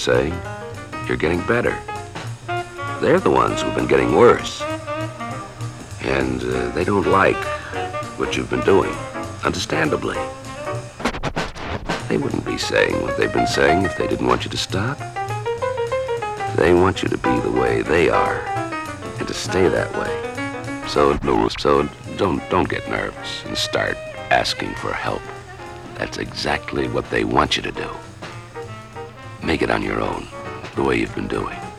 saying. You're getting better. They're the ones who've been getting worse. And uh, they don't like what you've been doing, understandably. They wouldn't be saying what they've been saying if they didn't want you to stop. They want you to be the way they are and to stay that way. So, so don't don't get nervous and start asking for help. That's exactly what they want you to do. Make it on your own, the way you've been doing.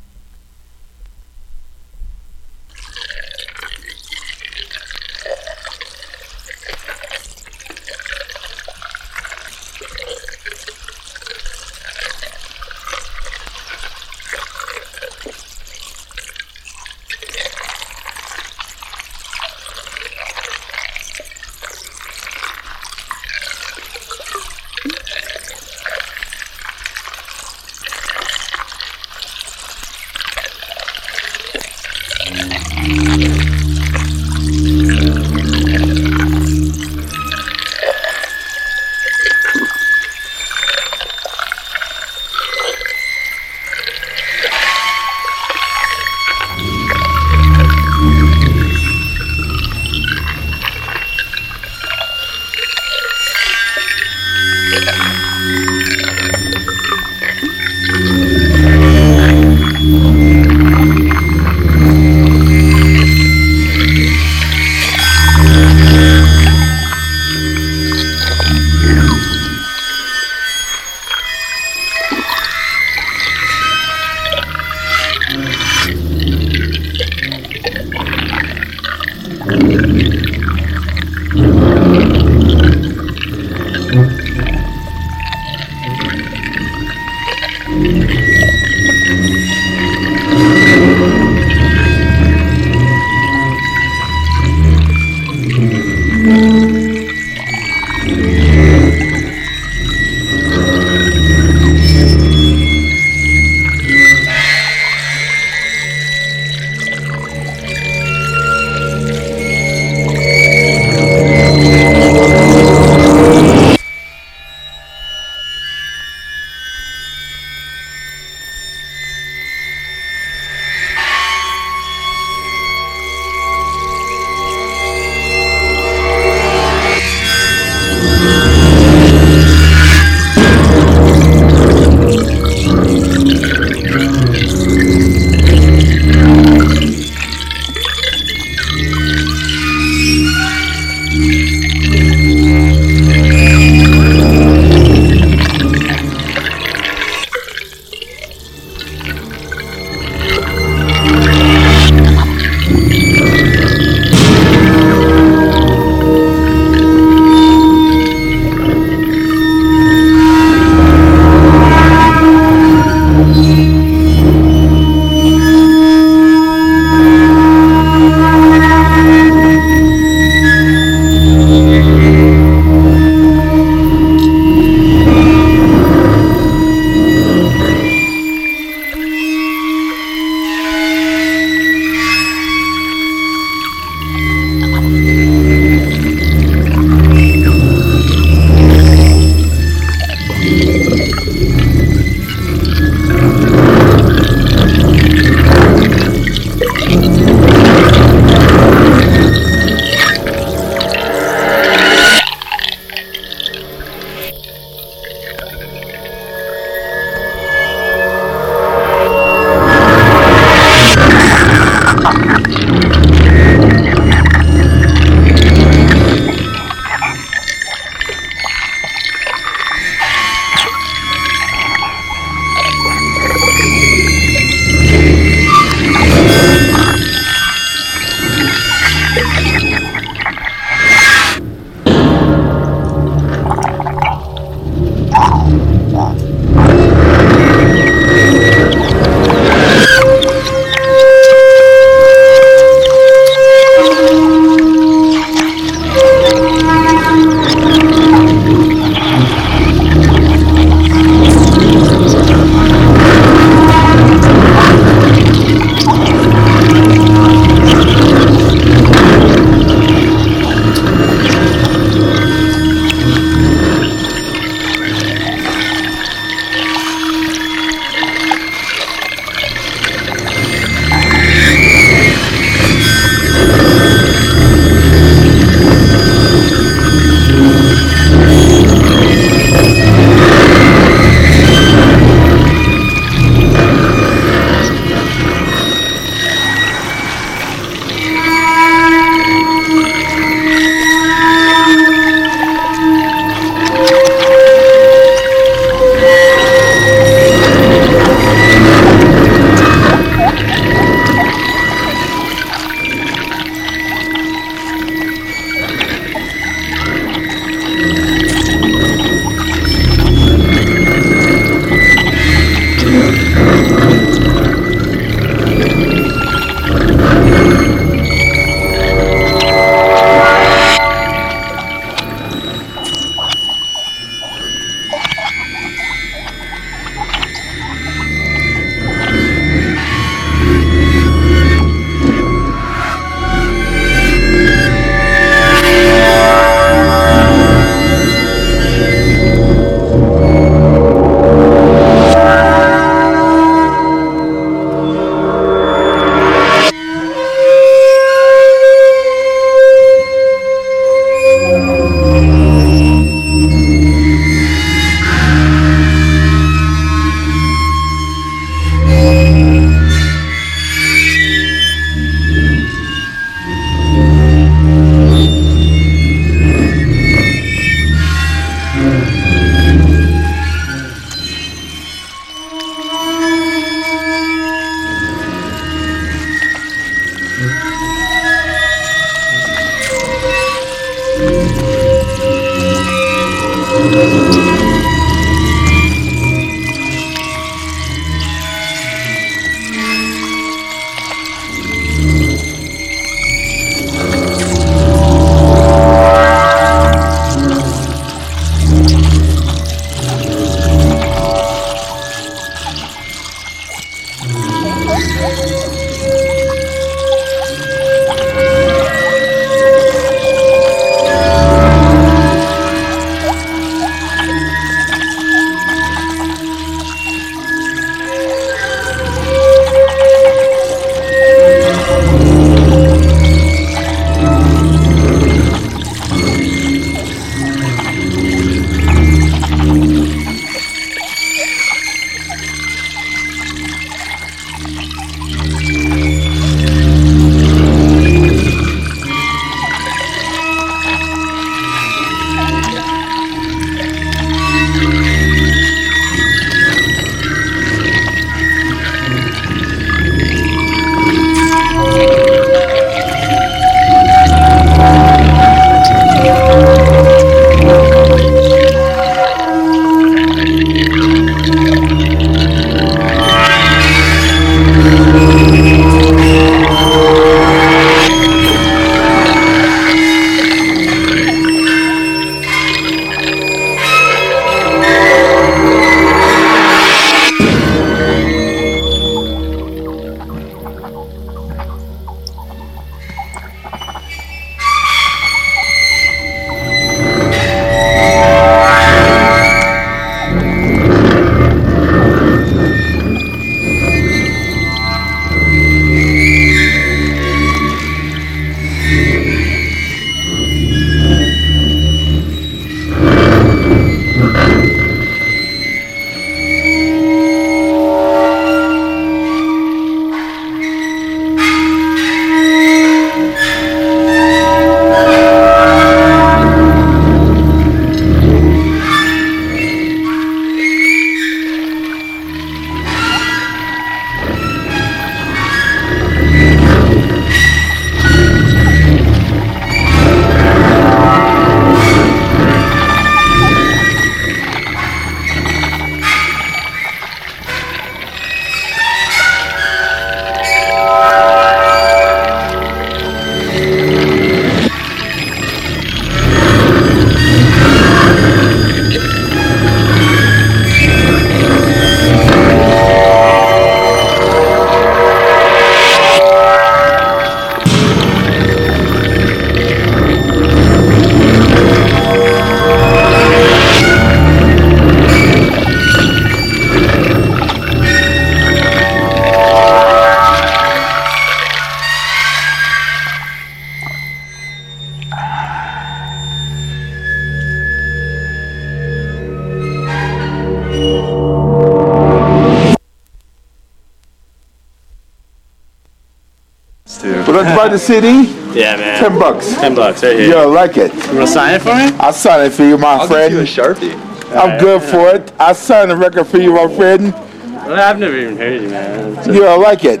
The CD? Yeah, man. Ten bucks. Ten bucks, right here. Yo, like it. You wanna sign it for me? I'll sign it for you, my I'll friend. give you a sharpie. I'm good for it. I'll sign the record for you, my friend. Well, I've never even heard you, man. So, Yo, like it.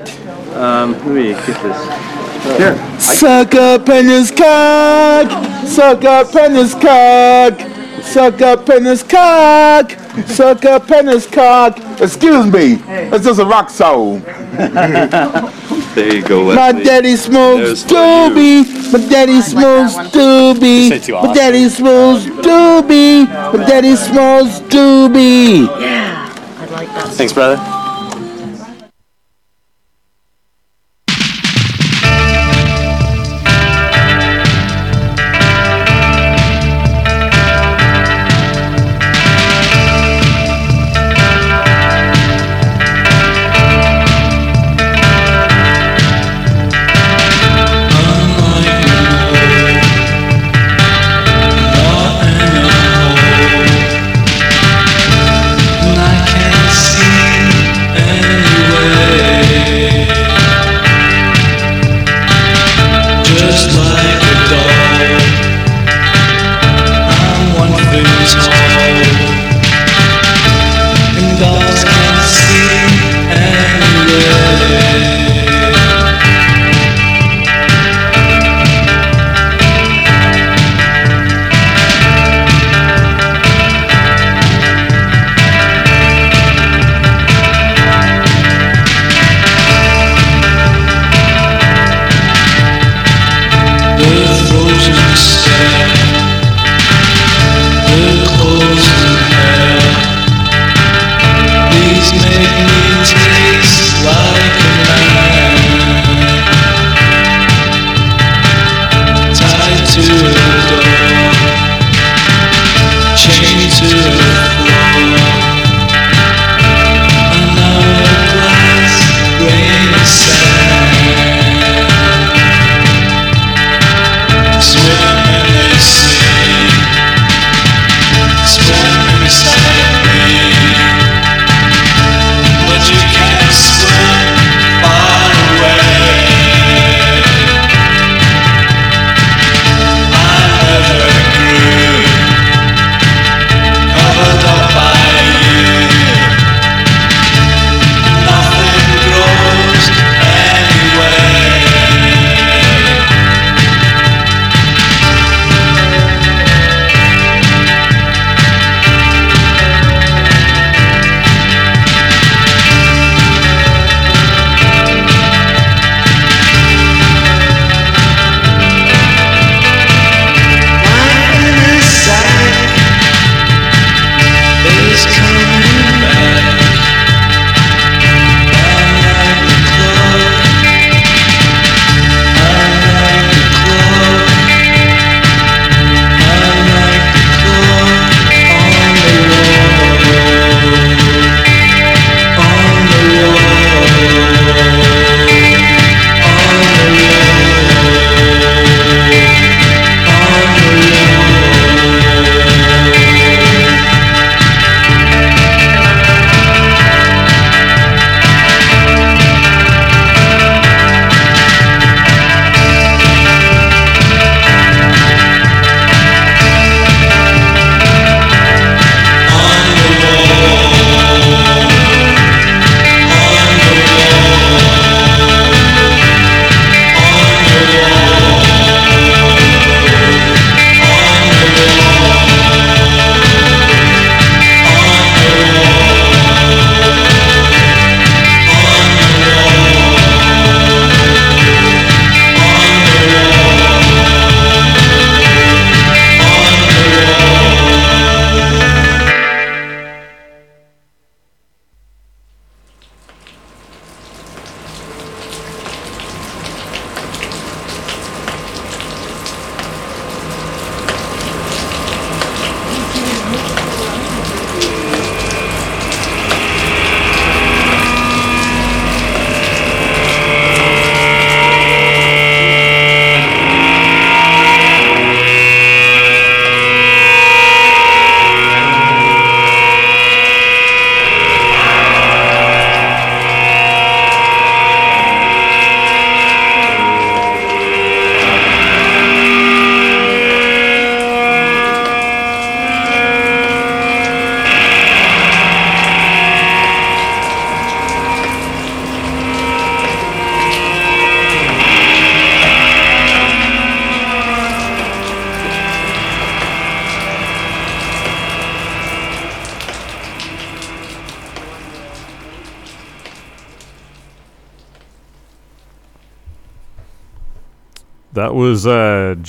um, let me get this. Here. Suck up in his cock. Suck up in his cock. Suck up in his cock. Suck up in his cock. Excuse me. It's just a rock song. There you go, My daddy smokes There's for you. doobie. My daddy smokes say doobie. My daddy smokes doobie. My daddy smokes doobie. Yeah, I'd like that. Thanks, brother.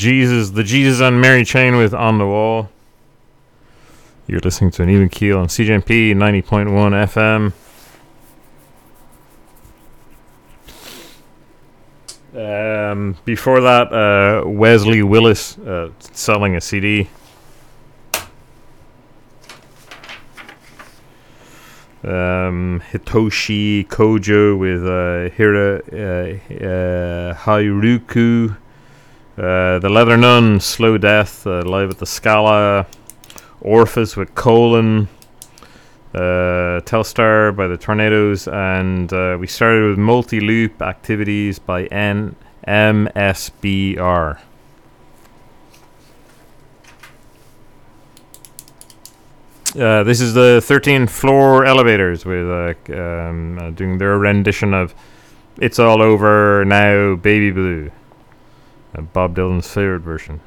Jesus, the Jesus and Mary chain with On the Wall. You're listening to an even keel on CJMP 90.1 FM. Um, before that, uh, Wesley Willis uh, selling a CD. Um, Hitoshi Kojo with uh, Hira uh, uh, Hiruko. The Leather Nun, Slow Death, uh, live at the Scala. Orfice with Colon. Uh, Telstar by the Tornados. And uh, we started with Multi Loop Activities by NMSBR. Uh, this is the 13 floor elevators with uh, um, uh, doing their rendition of "It's All Over Now, Baby Blue," Bob Dylan's favorite version.